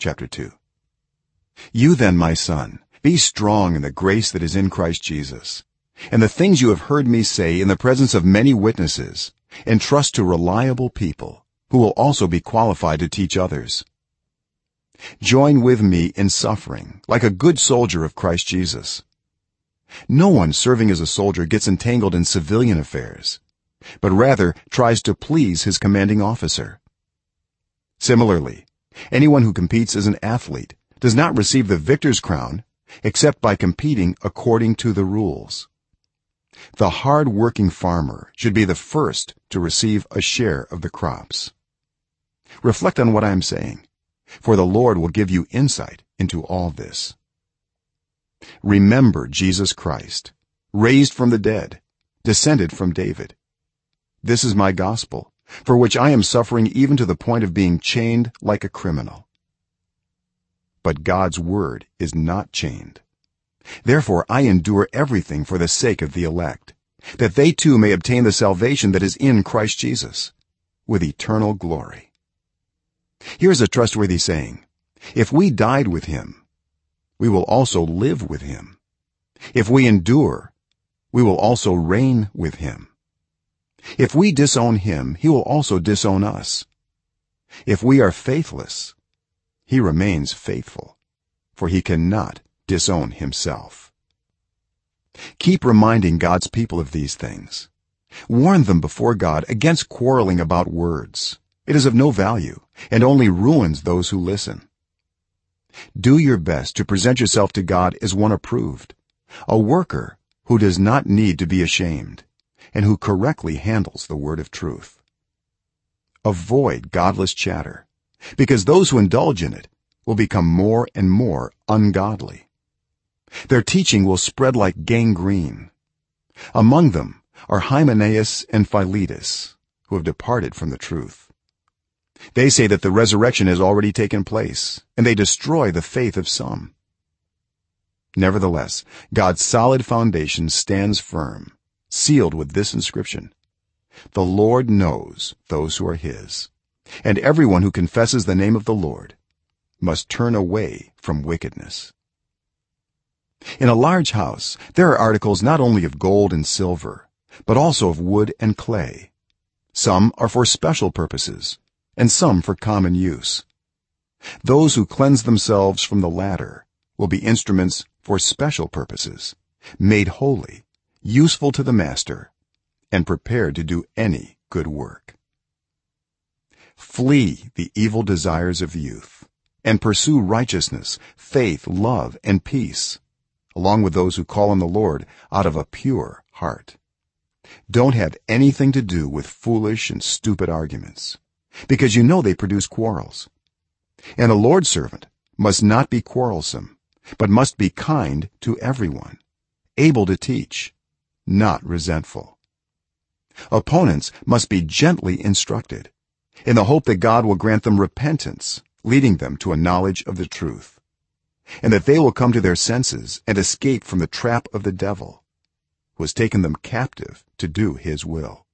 chapter 2 you then my son be strong in the grace that is in Christ Jesus and the things you have heard me say in the presence of many witnesses entrust to reliable people who will also be qualified to teach others. Join with me in suffering like a good soldier of Christ Jesus. No one serving as a soldier gets entangled in civilian affairs but rather tries to please his commanding officer. Similarly anyone who competes as an athlete does not receive the victor's crown except by competing according to the rules. The hard working farmer should be the first to receive a share of the crops. Reflect on what i am saying for the lord will give you insight into all this. Remember jesus christ raised from the dead descended from david. This is my gospel for which i am suffering even to the point of being chained like a criminal. But god's word is not chained. Therefore i endure everything for the sake of the elect that they too may obtain the salvation that is in Christ Jesus with eternal glory. Here's a trustworthy saying. If we died with him we will also live with him. If we endure we will also reign with him if we disown him he will also disown us. If we are faithless he remains faithful for he cannot disown himself. Keep reminding god's people of these things. Warn them before god against quarreling about words. It is of no value and only ruins those who listen. Do your best to present yourself to god as one approved a worker who does not need to be ashamed and who correctly handles the word of truth. Avoid godless chatter because those who indulge in it will become more and more ungodly. Their teaching will spread like gangrene. Among them are hymenaeus and philetus who have departed from the truth. They say that the resurrection has already taken place and they destroy the faith of some. Nevertheless god's solid foundation stands firm sealed with this inscription. The lord knows those who are his and everyone who confesses the name of the lord must turn away from wickedness. In a large house there are articles not only of gold and silver but also of wood and clay. Some are for special purposes and some for common use. Those who cleanse themselves from the latter will be instruments for special purposes made holy useful to the master and prepared to do any good work. Flee the evil desires of youth and pursue righteousness faith love and peace along with those who call on the lord out of a pure heart. Don't have anything to do with foolish and stupid arguments because you know they produce quarrels. And a lord's servant must not be quarrelsome but must be kind to everyone able to teach not resentful. Opponents must be gently instructed in the hope that God will grant them repentance leading them to a knowledge of the truth and that they will come to their senses and escape from the trap of the devil who has taken them captive to do his will